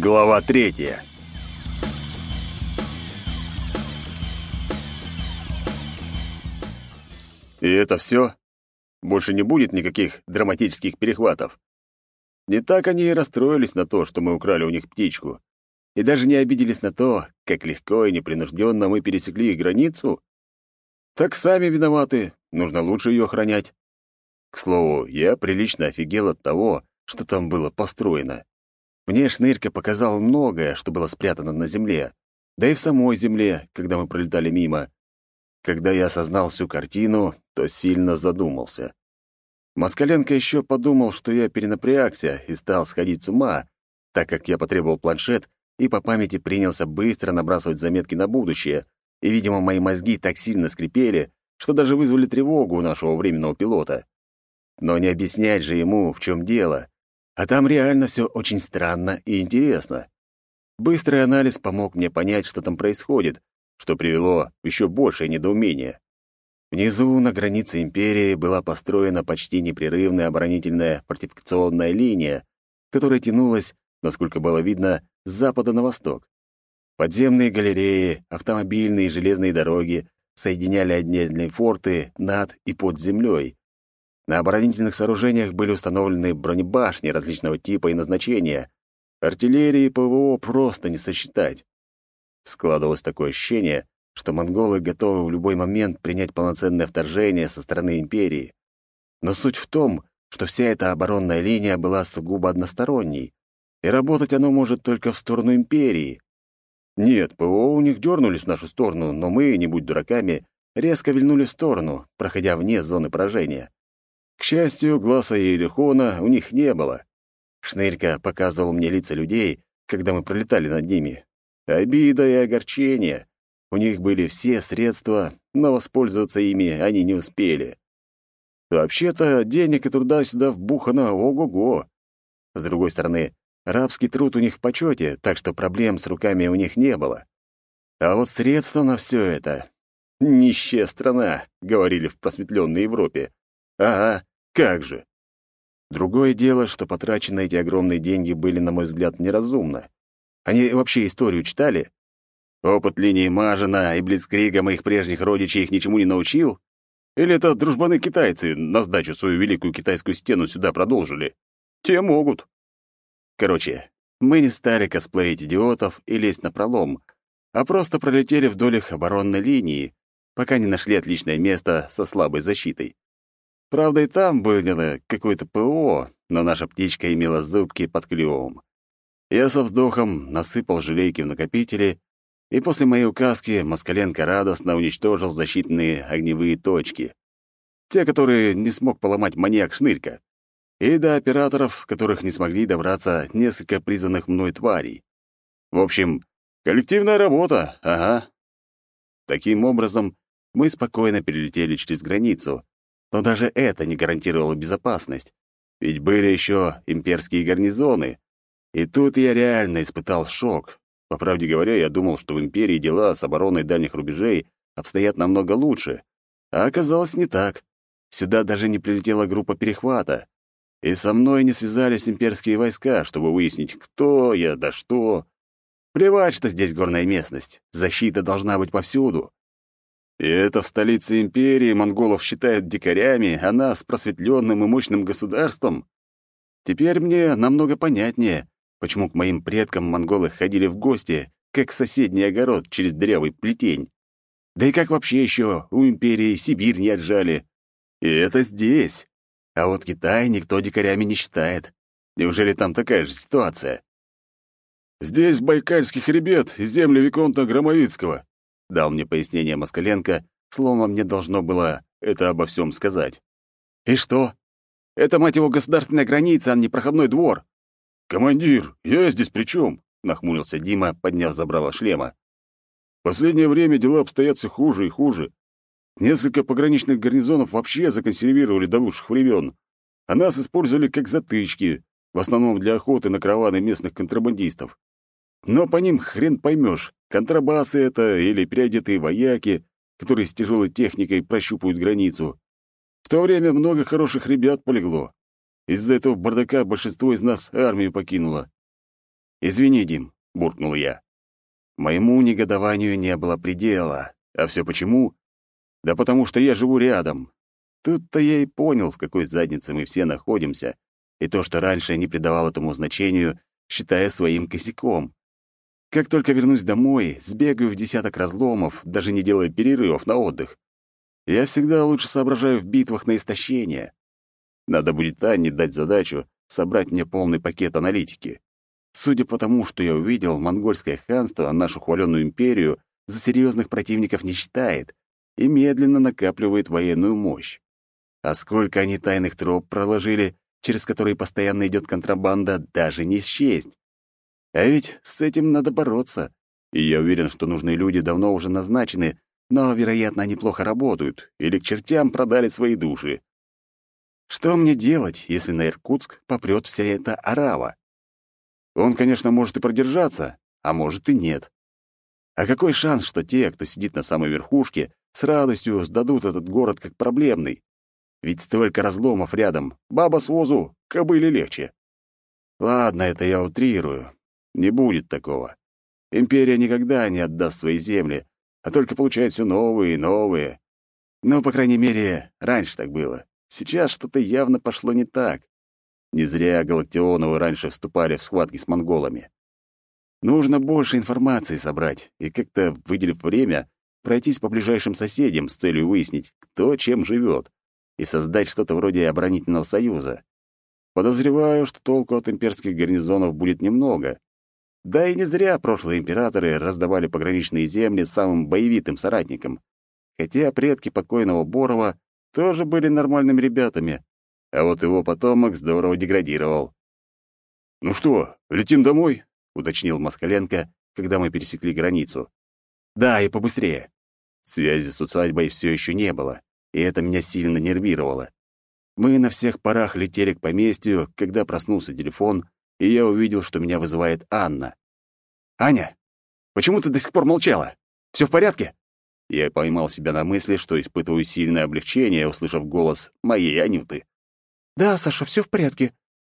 Глава третья. И это все? Больше не будет никаких драматических перехватов. Не так они и расстроились на то, что мы украли у них птичку. И даже не обиделись на то, как легко и непринужденно мы пересекли их границу. Так сами виноваты, нужно лучше ее охранять. К слову, я прилично офигел от того, что там было построено. Мне шнырька показал многое, что было спрятано на земле, да и в самой земле, когда мы пролетали мимо. Когда я осознал всю картину, то сильно задумался. Москаленко еще подумал, что я перенапрягся и стал сходить с ума, так как я потребовал планшет и по памяти принялся быстро набрасывать заметки на будущее, и, видимо, мои мозги так сильно скрипели, что даже вызвали тревогу у нашего временного пилота. Но не объяснять же ему, в чем дело. А там реально все очень странно и интересно. Быстрый анализ помог мне понять, что там происходит, что привело еще большее недоумение. Внизу, на границе империи, была построена почти непрерывная оборонительная фортификационная линия, которая тянулась, насколько было видно, с запада на восток. Подземные галереи, автомобильные и железные дороги соединяли отдельные форты над и под землей. На оборонительных сооружениях были установлены бронебашни различного типа и назначения. Артиллерии и ПВО просто не сосчитать. Складывалось такое ощущение, что монголы готовы в любой момент принять полноценное вторжение со стороны империи. Но суть в том, что вся эта оборонная линия была сугубо односторонней, и работать оно может только в сторону империи. Нет, ПВО у них дернулись в нашу сторону, но мы, не будь дураками, резко вильнули в сторону, проходя вне зоны поражения. К счастью, глаза и у них не было. Шнырька показывал мне лица людей, когда мы пролетали над ними. Обида и огорчение. У них были все средства, но воспользоваться ими они не успели. Вообще-то, денег и труда сюда вбухано ого-го. С другой стороны, рабский труд у них в почете, так что проблем с руками у них не было. А вот средства на все это... «Нищая страна», — говорили в просветленной Европе. Ага, как же. Другое дело, что потраченные эти огромные деньги были, на мой взгляд, неразумно. Они вообще историю читали? Опыт линии Мажина и Блицкрига моих прежних родичей их ничему не научил? Или это дружбаны-китайцы на сдачу свою великую китайскую стену сюда продолжили? Те могут. Короче, мы не стали косплеить идиотов и лезть на пролом, а просто пролетели вдоль их оборонной линии, пока не нашли отличное место со слабой защитой. Правда, и там было какое-то ПО, но наша птичка имела зубки под клювом. Я со вздохом насыпал желейки в накопители, и после моей указки Москаленко радостно уничтожил защитные огневые точки. Те, которые не смог поломать маньяк Шнырька. И до операторов, которых не смогли добраться несколько призванных мной тварей. В общем, коллективная работа, ага. Таким образом, мы спокойно перелетели через границу, но даже это не гарантировало безопасность, ведь были еще имперские гарнизоны, и тут я реально испытал шок. По правде говоря, я думал, что в империи дела с обороной дальних рубежей обстоят намного лучше. А оказалось не так. Сюда даже не прилетела группа перехвата. И со мной не связались имперские войска, чтобы выяснить, кто я, да что. Плевать, что здесь горная местность. Защита должна быть повсюду. И это в столице империи монголов считают дикарями, а нас просветленным и мощным государством. Теперь мне намного понятнее, почему к моим предкам монголы ходили в гости, как в соседний огород через дырявый плетень. Да и как вообще еще у империи Сибирь не отжали. И это здесь. А вот Китай никто дикарями не считает. Неужели там такая же ситуация? «Здесь Байкальский хребет и земли Виконта Громовицкого», дал мне пояснение Москаленко, словно мне должно было это обо всем сказать. «И что? Это, мать его, государственная граница, а не проходной двор. «Командир, я здесь при чем?» — нахмурился Дима, подняв забрало шлема. «В последнее время дела обстоят все хуже и хуже. Несколько пограничных гарнизонов вообще законсервировали до лучших времен, а нас использовали как затычки, в основном для охоты на караваны местных контрабандистов. Но по ним хрен поймешь, контрабасы это или переодетые вояки, которые с тяжелой техникой прощупывают границу. В то время много хороших ребят полегло. Из-за этого бардака большинство из нас армию покинуло. «Извини, Дим», — буркнул я. Моему негодованию не было предела. А все почему? Да потому что я живу рядом. Тут-то я и понял, в какой заднице мы все находимся, и то, что раньше не придавал этому значению, считая своим косяком. Как только вернусь домой, сбегаю в десяток разломов, даже не делая перерывов на отдых. Я всегда лучше соображаю в битвах на истощение. Надо будет Анне дать задачу собрать мне полный пакет аналитики. Судя по тому, что я увидел, монгольское ханство нашу хваленную империю за серьезных противников не считает и медленно накапливает военную мощь. А сколько они тайных троп проложили, через которые постоянно идет контрабанда, даже не счесть. А ведь с этим надо бороться. И я уверен, что нужные люди давно уже назначены, но, вероятно, они плохо работают или к чертям продали свои души. Что мне делать, если на Иркутск попрет вся эта арава? Он, конечно, может и продержаться, а может и нет. А какой шанс, что те, кто сидит на самой верхушке, с радостью сдадут этот город как проблемный? Ведь столько разломов рядом. Баба с возу, кобыле легче. Ладно, это я утрирую. Не будет такого. Империя никогда не отдаст свои земли, а только получает все новые и новые. Но, по крайней мере, раньше так было. Сейчас что-то явно пошло не так. Не зря Галактионовы раньше вступали в схватки с монголами. Нужно больше информации собрать и как-то, выделив время, пройтись по ближайшим соседям с целью выяснить, кто чем живет, и создать что-то вроде оборонительного союза. Подозреваю, что толку от имперских гарнизонов будет немного. Да и не зря прошлые императоры раздавали пограничные земли самым боевитым соратникам. Хотя предки покойного Борова тоже были нормальными ребятами, а вот его потомок здорово деградировал. «Ну что, летим домой?» — уточнил Москаленко, когда мы пересекли границу. «Да, и побыстрее». Связи с усадьбой все еще не было, и это меня сильно нервировало. Мы на всех парах летели к поместью, когда проснулся телефон, и я увидел, что меня вызывает Анна. «Аня, почему ты до сих пор молчала? Все в порядке?» Я поймал себя на мысли, что испытываю сильное облегчение, услышав голос моей Анюты. «Да, Саша, все в порядке.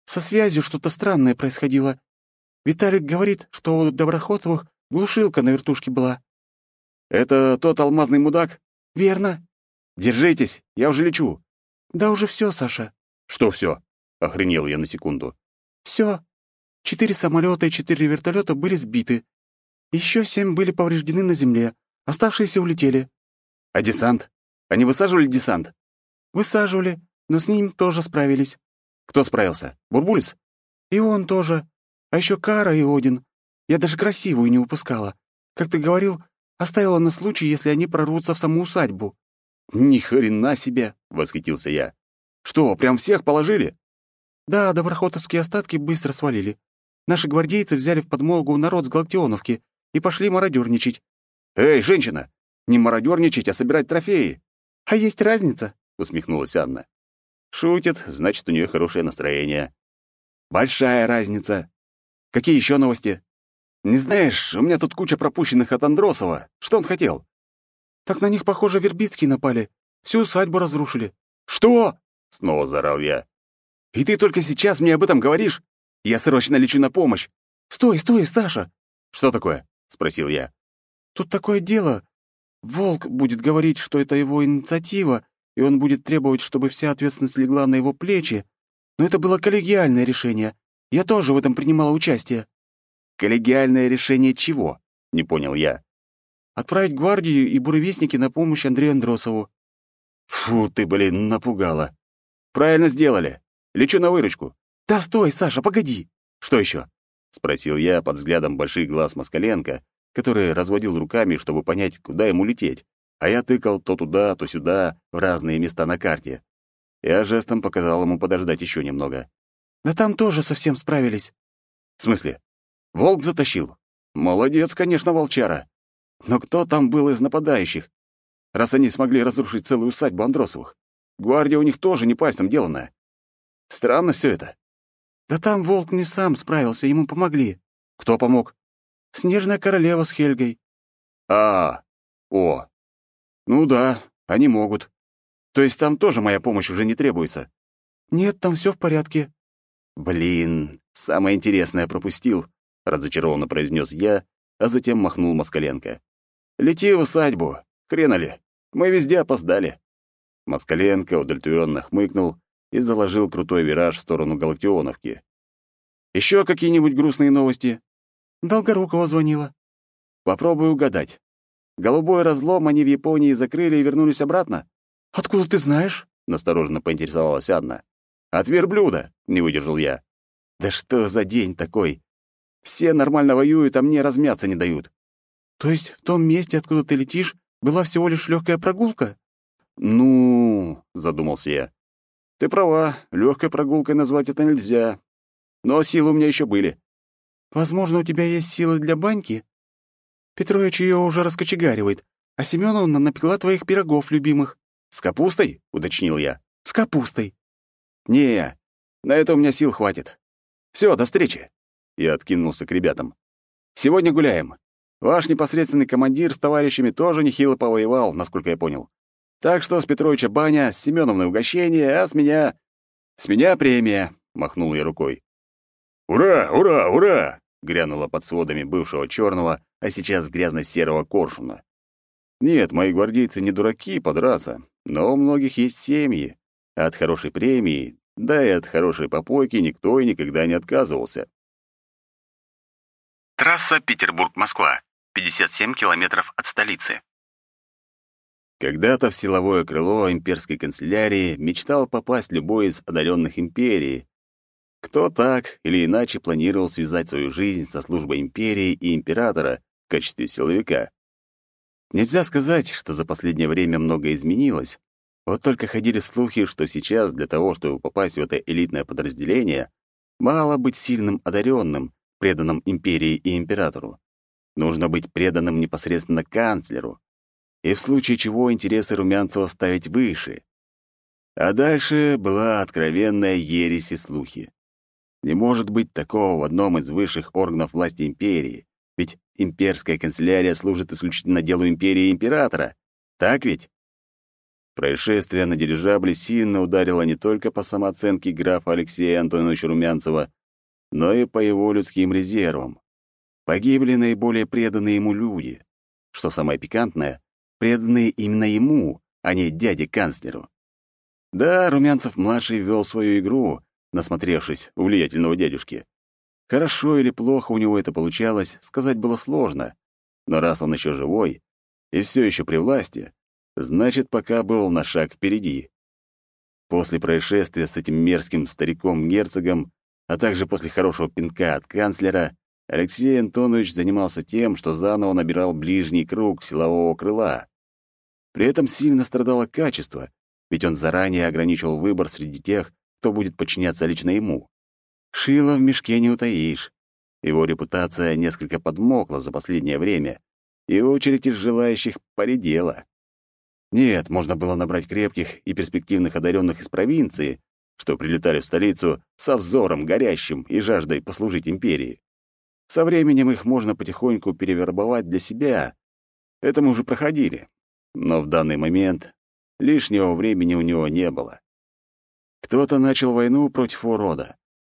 Со связью что-то странное происходило. Виталик говорит, что у Доброхотовых глушилка на вертушке была». «Это тот алмазный мудак?» «Верно». «Держитесь, я уже лечу». «Да уже все, Саша». «Что все? охренел я на секунду. Все. Четыре самолета и четыре вертолета были сбиты. Еще семь были повреждены на земле, оставшиеся улетели». «А десант? Они высаживали десант?» «Высаживали, но с ним тоже справились. Кто справился? Бурбулис? И он тоже. А еще Кара и Один. Я даже красивую не упускала. Как ты говорил, оставила на случай, если они прорвутся в саму усадьбу. Ни хрена себе, восхитился я. Что, прям всех положили? Да, доброхотовские остатки быстро свалили. Наши гвардейцы взяли в подмогу народ с Галактионовки и пошли мародерничать. Эй, женщина, не мародерничать, а собирать трофеи. А есть разница, усмехнулась Анна. Шутит, значит, у нее хорошее настроение. Большая разница. Какие еще новости? Не знаешь, у меня тут куча пропущенных от Андросова. Что он хотел? Так на них, похоже, вербицкие напали. Всю усадьбу разрушили. Что? Снова заорал я. И ты только сейчас мне об этом говоришь? Я срочно лечу на помощь. Стой, стой, Саша. Что такое? спросил я. Тут такое дело. Волк будет говорить, что это его инициатива, и он будет требовать, чтобы вся ответственность легла на его плечи. Но это было коллегиальное решение. Я тоже в этом принимала участие». «Коллегиальное решение чего?» — не понял я. «Отправить гвардию и буревестники на помощь Андрею Андросову». «Фу ты, блин, напугала. Правильно сделали. Лечу на выручку». «Да стой, Саша, погоди!» «Что еще?» — спросил я под взглядом больших глаз Москаленко, который разводил руками, чтобы понять, куда ему лететь а я тыкал то туда, то сюда, в разные места на карте. Я жестом показал ему подождать еще немного. «Да там тоже совсем справились». «В смысле? Волк затащил? Молодец, конечно, волчара. Но кто там был из нападающих? Раз они смогли разрушить целую усадьбу Андросовых. Гвардия у них тоже не пальцем деланная. Странно все это». «Да там волк не сам справился, ему помогли». «Кто помог?» «Снежная королева с Хельгой». «А, о, «Ну да, они могут. То есть там тоже моя помощь уже не требуется?» «Нет, там все в порядке». «Блин, самое интересное пропустил. — разочарованно произнес я, а затем махнул Москаленко. «Лети в усадьбу. Хрена ли. Мы везде опоздали». Москаленко удовлетворенно хмыкнул и заложил крутой вираж в сторону Галактионовки. «Еще какие-нибудь грустные новости?» «Долгорукова звонила». «Попробую угадать. Голубой разлом они в Японии закрыли и вернулись обратно?» «Откуда ты знаешь?» — настороженно поинтересовалась Анна. «От верблюда», — не выдержал я. «Да что за день такой? Все нормально воюют, а мне размяться не дают». «То есть в том месте, откуда ты летишь, была всего лишь легкая прогулка?» «Ну...» — задумался я. «Ты права, легкой прогулкой назвать это нельзя. Но силы у меня еще были». «Возможно, у тебя есть силы для баньки? Петрович ее уже раскочегаривает, а Семеновна напекла твоих пирогов любимых». «С капустой?» — уточнил я. «С капустой». «Не, на это у меня сил хватит. Все, до встречи». Я откинулся к ребятам. «Сегодня гуляем. Ваш непосредственный командир с товарищами тоже нехило повоевал, насколько я понял. Так что с Петровича баня, с Семеновной угощение, а с меня... С меня премия», — махнул я рукой. «Ура, ура, ура!» — грянуло под сводами бывшего черного, а сейчас грязно-серого коршуна. Нет, мои гвардейцы не дураки подраться, но у многих есть семьи, а от хорошей премии, да и от хорошей попойки никто и никогда не отказывался. Трасса Петербург-Москва. 57 километров от столицы. Когда-то в силовое крыло имперской канцелярии мечтал попасть любой из одаренных империи. Кто так или иначе планировал связать свою жизнь со службой империи и императора в качестве силовика. Нельзя сказать, что за последнее время многое изменилось. Вот только ходили слухи, что сейчас для того, чтобы попасть в это элитное подразделение, мало быть сильным одаренным, преданным империи и императору. Нужно быть преданным непосредственно канцлеру. И в случае чего интересы Румянцева ставить выше. А дальше была откровенная ересь и слухи. Не может быть такого в одном из высших органов власти империи, ведь имперская канцелярия служит исключительно делу империи и императора. Так ведь? Происшествие на дирижабле сильно ударило не только по самооценке графа Алексея Антоновича Румянцева, но и по его людским резервам. Погибли наиболее преданные ему люди. Что самое пикантное, преданные именно ему, а не дяде-канцлеру. Да, Румянцев-младший вел свою игру, насмотревшись у влиятельного дядюшки. Хорошо или плохо у него это получалось, сказать было сложно. Но раз он еще живой и все еще при власти, значит, пока был на шаг впереди. После происшествия с этим мерзким стариком-герцогом а также после хорошего пинка от канцлера, Алексей Антонович занимался тем, что заново набирал ближний круг силового крыла. При этом сильно страдало качество, ведь он заранее ограничивал выбор среди тех, кто будет подчиняться лично ему. Шило в мешке не утаишь. Его репутация несколько подмокла за последнее время, и очередь из желающих поредела. Нет, можно было набрать крепких и перспективных одаренных из провинции, что прилетали в столицу со взором горящим и жаждой послужить империи. Со временем их можно потихоньку перевербовать для себя. Это мы уже проходили. Но в данный момент лишнего времени у него не было. Кто-то начал войну против урода,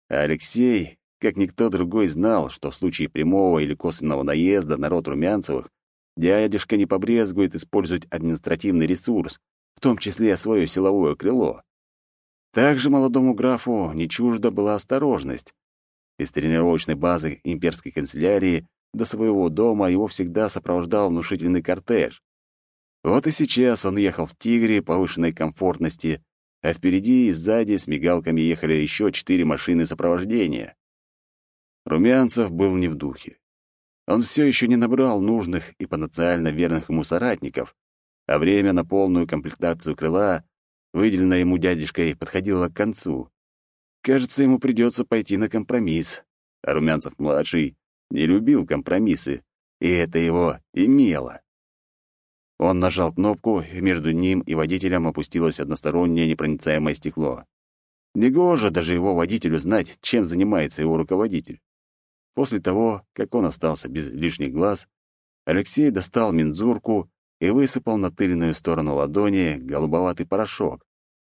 а Алексей, как никто другой, знал, что в случае прямого или косвенного наезда на род Румянцевых дядюшка не побрезгует использовать административный ресурс, в том числе свое силовое крыло. Также молодому графу не чужда была осторожность. Из тренировочной базы имперской канцелярии до своего дома его всегда сопровождал внушительный кортеж. Вот и сейчас он ехал в «Тигре» повышенной комфортности, а впереди и сзади с мигалками ехали еще четыре машины сопровождения. Румянцев был не в духе. Он все еще не набрал нужных и потенциально верных ему соратников, а время на полную комплектацию крыла выделенная ему дядюшкой, подходила к концу. Кажется, ему придется пойти на компромисс. А Румянцев-младший не любил компромиссы, и это его имело. Он нажал кнопку, и между ним и водителем опустилось одностороннее непроницаемое стекло. Негоже даже его водителю знать, чем занимается его руководитель. После того, как он остался без лишних глаз, Алексей достал мензурку и высыпал на тыльную сторону ладони голубоватый порошок,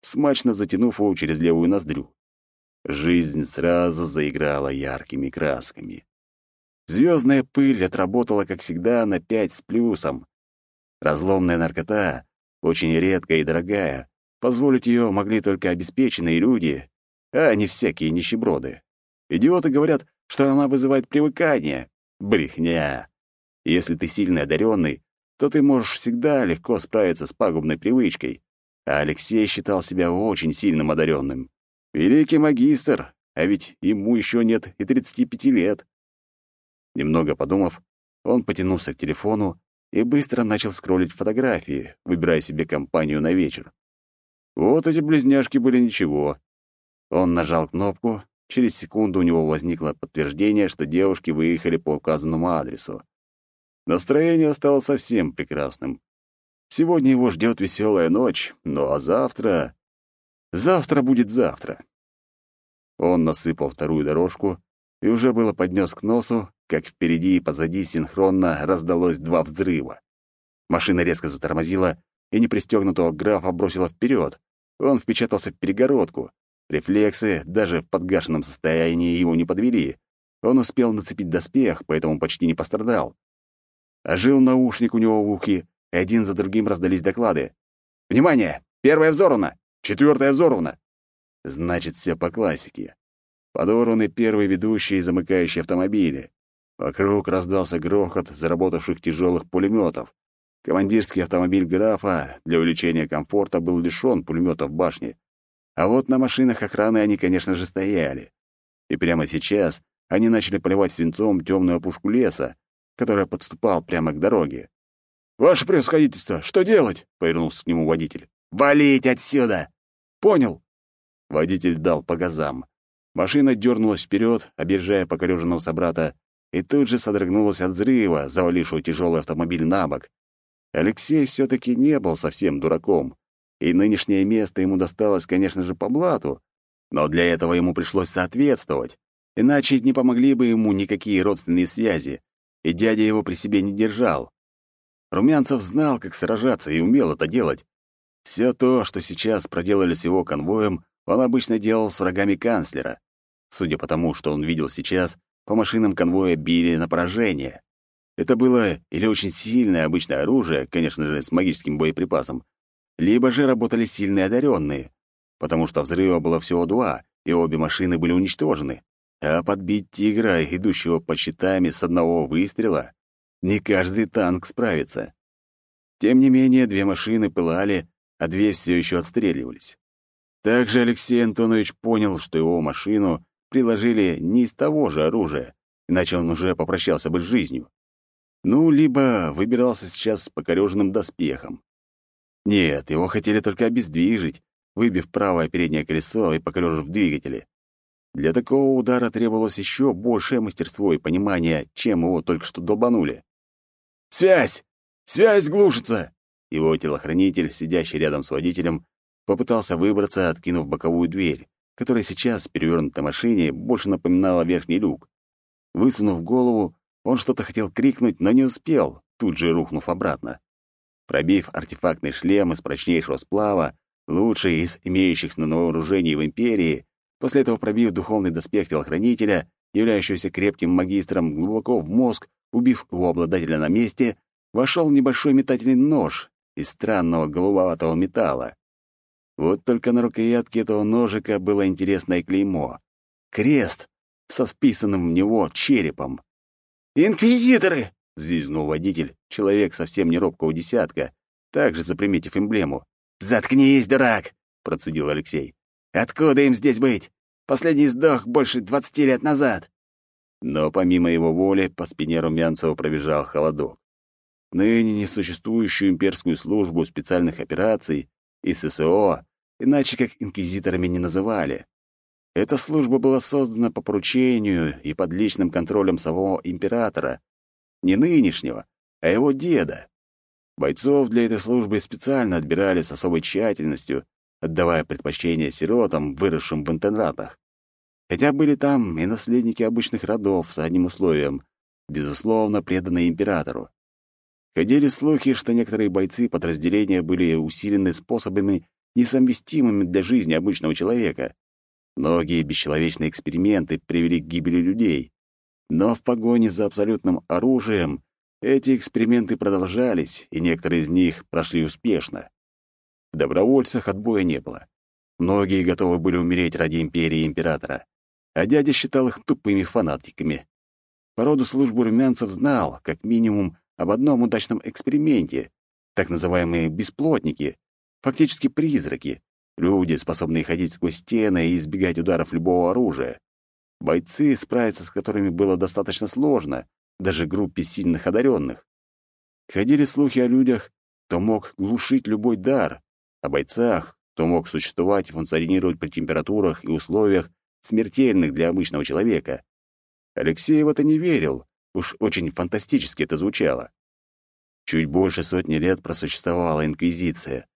смачно затянув его через левую ноздрю. Жизнь сразу заиграла яркими красками. Звездная пыль отработала, как всегда, на пять с плюсом. Разломная наркота, очень редкая и дорогая, позволить ее могли только обеспеченные люди, а не всякие нищеброды. Идиоты говорят, что она вызывает привыкание. Брехня. Если ты сильно одаренный, то ты можешь всегда легко справиться с пагубной привычкой. А Алексей считал себя очень сильным одаренным. Великий магистр, а ведь ему еще нет и 35 лет. Немного подумав, он потянулся к телефону и быстро начал скроллить фотографии, выбирая себе компанию на вечер. Вот эти близняшки были ничего. Он нажал кнопку, через секунду у него возникло подтверждение, что девушки выехали по указанному адресу. Настроение стало совсем прекрасным. Сегодня его ждет веселая ночь, ну а завтра... Завтра будет завтра. Он насыпал вторую дорожку и уже было поднес к носу, как впереди и позади синхронно раздалось два взрыва. Машина резко затормозила и непристегнутого графа бросила вперед. Он впечатался в перегородку. Рефлексы даже в подгашенном состоянии его не подвели. Он успел нацепить доспех, поэтому почти не пострадал. Ожил наушник у него в ухе, и один за другим раздались доклады. «Внимание! Первая взорвана! Четвертая взорвана!» Значит, все по классике. Подорваны первый ведущий и замыкающий автомобили. Вокруг раздался грохот заработавших тяжелых пулеметов. Командирский автомобиль графа для увеличения комфорта был лишён пулемётов башни. А вот на машинах охраны они, конечно же, стояли. И прямо сейчас они начали поливать свинцом темную опушку леса, которая подступал прямо к дороге. «Ваше превосходительство, что делать?» — повернулся к нему водитель. «Валить отсюда!» «Понял!» Водитель дал по газам. Машина дернулась вперед, объезжая покореженного собрата, и тут же содрогнулась от взрыва, завалившего тяжелый автомобиль на бок. Алексей все-таки не был совсем дураком, и нынешнее место ему досталось, конечно же, по блату, но для этого ему пришлось соответствовать, иначе не помогли бы ему никакие родственные связи, и дядя его при себе не держал. Румянцев знал, как сражаться, и умел это делать. Все то, что сейчас проделали с его конвоем, он обычно делал с врагами канцлера. Судя по тому, что он видел сейчас, по машинам конвоя били на поражение. Это было или очень сильное обычное оружие, конечно же, с магическим боеприпасом, либо же работали сильные одаренные, потому что взрыва было всего два, и обе машины были уничтожены. А подбить тигра, идущего по щитами с одного выстрела, не каждый танк справится. Тем не менее, две машины пылали, а две все еще отстреливались. Также Алексей Антонович понял, что его машину приложили не из того же оружия, иначе он уже попрощался бы с жизнью. Ну, либо выбирался сейчас с покореженным доспехом. Нет, его хотели только обездвижить, выбив правое переднее колесо и покорежив двигатели. Для такого удара требовалось еще большее мастерство и понимание, чем его только что долбанули. «Связь! Связь глушится!» Его телохранитель, сидящий рядом с водителем, попытался выбраться, откинув боковую дверь, которая сейчас в перевернутой машине больше напоминала верхний люк. Высунув голову, он что-то хотел крикнуть, но не успел, тут же рухнув обратно. Пробив артефактный шлем из прочнейшего сплава, лучший из имеющихся на вооружении в Империи, после этого пробив духовный доспех телохранителя, являющегося крепким магистром глубоко в мозг, убив его обладателя на месте, вошел небольшой метательный нож из странного голубоватого металла. Вот только на рукоятке этого ножика было интересное клеймо. Крест со вписанным в него черепом. «Инквизиторы!» — взвизгнул водитель, человек совсем не робкого десятка, также заприметив эмблему. «Заткнись, дурак!» — процедил Алексей. «Откуда им здесь быть? Последний сдох больше двадцати лет назад!» Но помимо его воли по спине Румянцева пробежал холодок. Ныне несуществующую имперскую службу специальных операций и ССО иначе как инквизиторами не называли. Эта служба была создана по поручению и под личным контролем самого императора, не нынешнего, а его деда. Бойцов для этой службы специально отбирали с особой тщательностью, отдавая предпочтение сиротам, выросшим в интернатах. Хотя были там и наследники обычных родов с одним условием — безусловно, преданные императору. Ходили слухи, что некоторые бойцы подразделения были усилены способами, несовместимыми для жизни обычного человека. Многие бесчеловечные эксперименты привели к гибели людей. Но в погоне за абсолютным оружием эти эксперименты продолжались, и некоторые из них прошли успешно. В добровольцах отбоя не было. Многие готовы были умереть ради империи и императора, а дядя считал их тупыми фанатиками. По роду службы румянцев знал, как минимум, об одном удачном эксперименте, так называемые бесплотники, фактически призраки, люди, способные ходить сквозь стены и избегать ударов любого оружия. Бойцы, справиться с которыми было достаточно сложно, даже группе сильных одаренных. Ходили слухи о людях, кто мог глушить любой дар, о бойцах, кто мог существовать и функционировать при температурах и условиях, смертельных для обычного человека. Алексей в это не верил, уж очень фантастически это звучало. Чуть больше сотни лет просуществовала Инквизиция,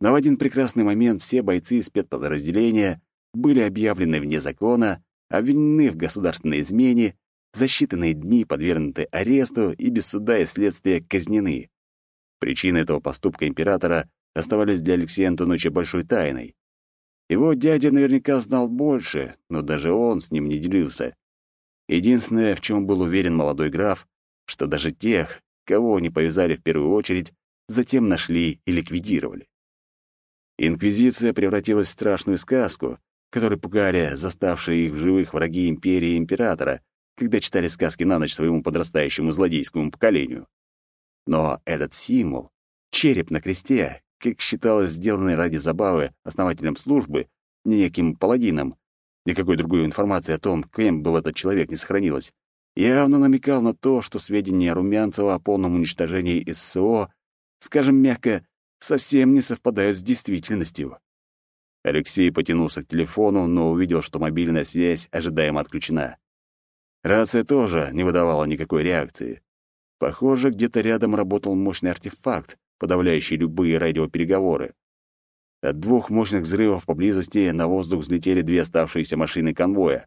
но в один прекрасный момент все бойцы спецподразделения были объявлены вне закона, обвинены в государственной измене, за считанные дни подвергнуты аресту и без суда и следствия казнены. Причины этого поступка императора оставались для Алексея Антоновича большой тайной. Его дядя наверняка знал больше, но даже он с ним не делился. Единственное, в чем был уверен молодой граф, что даже тех, кого они повязали в первую очередь, затем нашли и ликвидировали. Инквизиция превратилась в страшную сказку, которой пугали заставшие их в живых враги империи и императора, когда читали сказки на ночь своему подрастающему злодейскому поколению. Но этот символ, череп на кресте, как считалось, сделанный ради забавы основателем службы, неким паладином. Никакой другой информации о том, кем был этот человек, не сохранилось. Явно намекал на то, что сведения Румянцева о полном уничтожении ССО, скажем мягко, совсем не совпадают с действительностью. Алексей потянулся к телефону, но увидел, что мобильная связь ожидаемо отключена. Рация тоже не выдавала никакой реакции. Похоже, где-то рядом работал мощный артефакт, подавляющий любые радиопереговоры. От двух мощных взрывов поблизости на воздух взлетели две оставшиеся машины конвоя.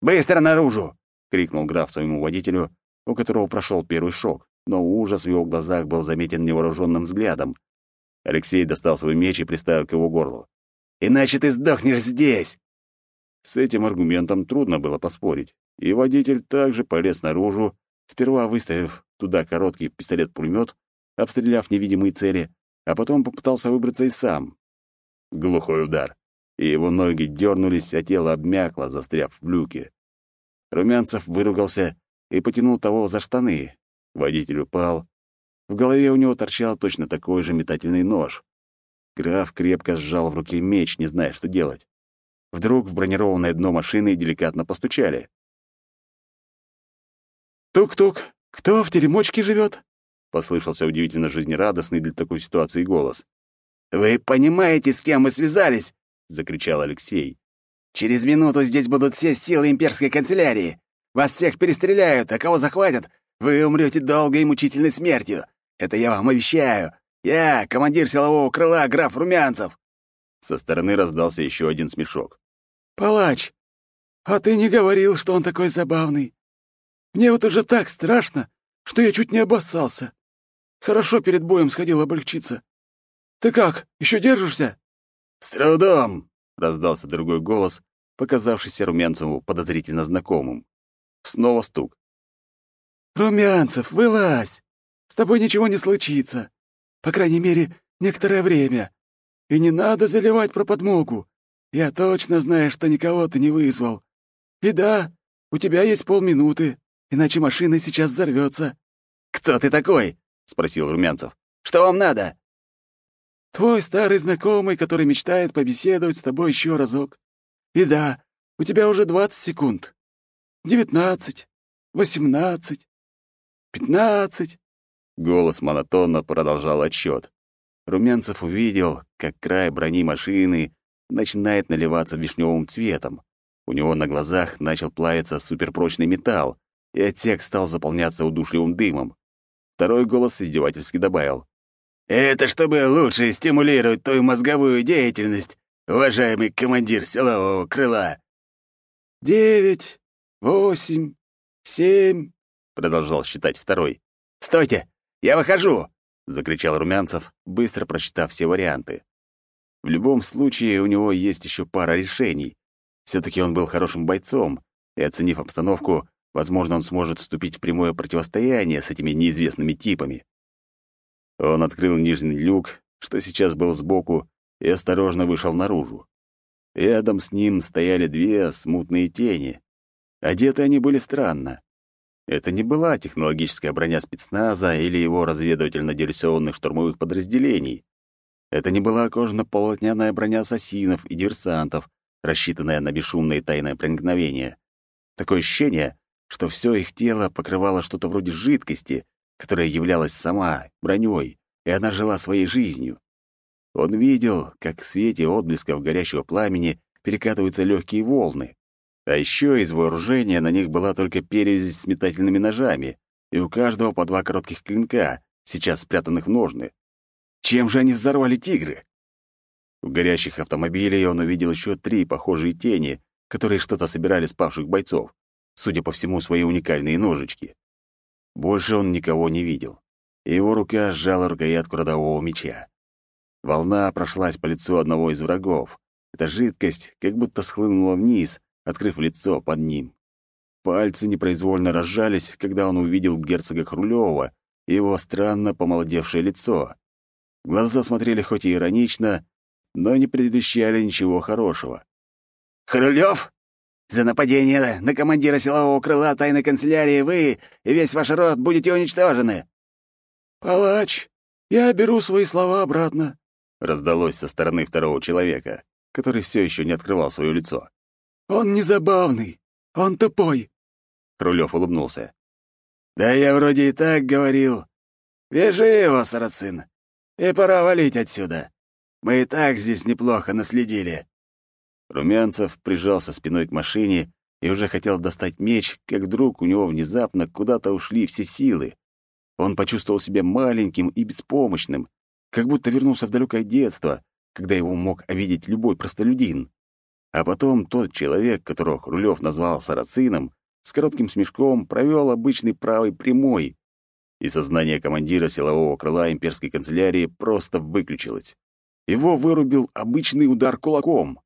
«Быстро наружу!» — крикнул граф своему водителю, у которого прошел первый шок, но ужас в его глазах был заметен невооруженным взглядом. Алексей достал свой меч и приставил к его горлу. «Иначе ты сдохнешь здесь!» С этим аргументом трудно было поспорить, и водитель также полез наружу, сперва выставив туда короткий пистолет-пулемет, обстреляв невидимые цели, а потом попытался выбраться и сам. Глухой удар, и его ноги дернулись, а тело обмякло, застряв в люке. Румянцев выругался и потянул того за штаны. Водитель упал. В голове у него торчал точно такой же метательный нож. Граф крепко сжал в руке меч, не зная, что делать. Вдруг в бронированное дно машины деликатно постучали. «Тук-тук, кто в теремочке живет?» — послышался удивительно жизнерадостный для такой ситуации голос. «Вы понимаете, с кем мы связались?» — закричал Алексей. «Через минуту здесь будут все силы имперской канцелярии. Вас всех перестреляют, а кого захватят, вы умрете долгой и мучительной смертью. Это я вам обещаю. Я командир силового крыла граф Румянцев». Со стороны раздался еще один смешок. «Палач, а ты не говорил, что он такой забавный. Мне вот уже так страшно, что я чуть не обоссался. Хорошо перед боем сходил облегчиться. Ты как, еще держишься?» «С трудом!» — раздался другой голос, показавшийся Румянцеву подозрительно знакомым. Снова стук. «Румянцев, вылазь! С тобой ничего не случится. По крайней мере, некоторое время. И не надо заливать про подмогу. Я точно знаю, что никого ты не вызвал. И да, у тебя есть полминуты, иначе машина сейчас взорвется. «Кто ты такой?» — спросил Румянцев. «Что вам надо?» «Твой старый знакомый, который мечтает побеседовать с тобой еще разок. И да, у тебя уже двадцать секунд. Девятнадцать, восемнадцать, пятнадцать». Голос монотонно продолжал отсчет. Румянцев увидел, как край брони машины начинает наливаться вишневым цветом. У него на глазах начал плавиться суперпрочный металл, и отсек стал заполняться удушливым дымом. Второй голос издевательски добавил. «Это чтобы лучше стимулировать твою мозговую деятельность, уважаемый командир силового крыла». «Девять, восемь, семь», — продолжал считать второй. «Стойте! Я выхожу!» — закричал Румянцев, быстро прочитав все варианты. В любом случае, у него есть еще пара решений. все таки он был хорошим бойцом, и, оценив обстановку, Возможно, он сможет вступить в прямое противостояние с этими неизвестными типами. Он открыл нижний люк, что сейчас был сбоку, и осторожно вышел наружу. Рядом с ним стояли две смутные тени. Одеты они были странно. Это не была технологическая броня спецназа или его разведывательно-диверсионных штурмовых подразделений. Это не была кожано-полотняная броня ассасинов и диверсантов, рассчитанная на бесшумное и тайное проникновение. Такое ощущение, что все их тело покрывало что-то вроде жидкости, которая являлась сама броней, и она жила своей жизнью. Он видел, как в свете отблесков горящего пламени перекатываются легкие волны. А еще из вооружения на них была только перевязь с метательными ножами, и у каждого по два коротких клинка, сейчас спрятанных в ножны. Чем же они взорвали тигры? В горящих автомобилях он увидел еще три похожие тени, которые что-то собирали с павших бойцов, судя по всему, свои уникальные ножички. Больше он никого не видел, и его рука сжала рукоятку родового меча. Волна прошлась по лицу одного из врагов. Эта жидкость как будто схлынула вниз, открыв лицо под ним. Пальцы непроизвольно разжались, когда он увидел герцога Хрулёва и его странно помолодевшее лицо. Глаза смотрели хоть и иронично, но не предвещали ничего хорошего. «Хрулёв, за нападение на командира силового крыла тайной канцелярии вы и весь ваш род будете уничтожены!» «Палач, я беру свои слова обратно», — раздалось со стороны второго человека, который все еще не открывал свое лицо. «Он не забавный, он тупой». Хрулёв улыбнулся. «Да я вроде и так говорил. Вяжи его, сарацин, и пора валить отсюда. Мы и так здесь неплохо наследили». Румянцев прижался спиной к машине и уже хотел достать меч, как вдруг у него внезапно куда-то ушли все силы. Он почувствовал себя маленьким и беспомощным, как будто вернулся в далекое детство, когда его мог обидеть любой простолюдин. А потом тот человек, которого Хрулев назвал сарацином, с коротким смешком провел обычный правый прямой, и сознание командира силового крыла имперской канцелярии просто выключилось. Его вырубил обычный удар кулаком.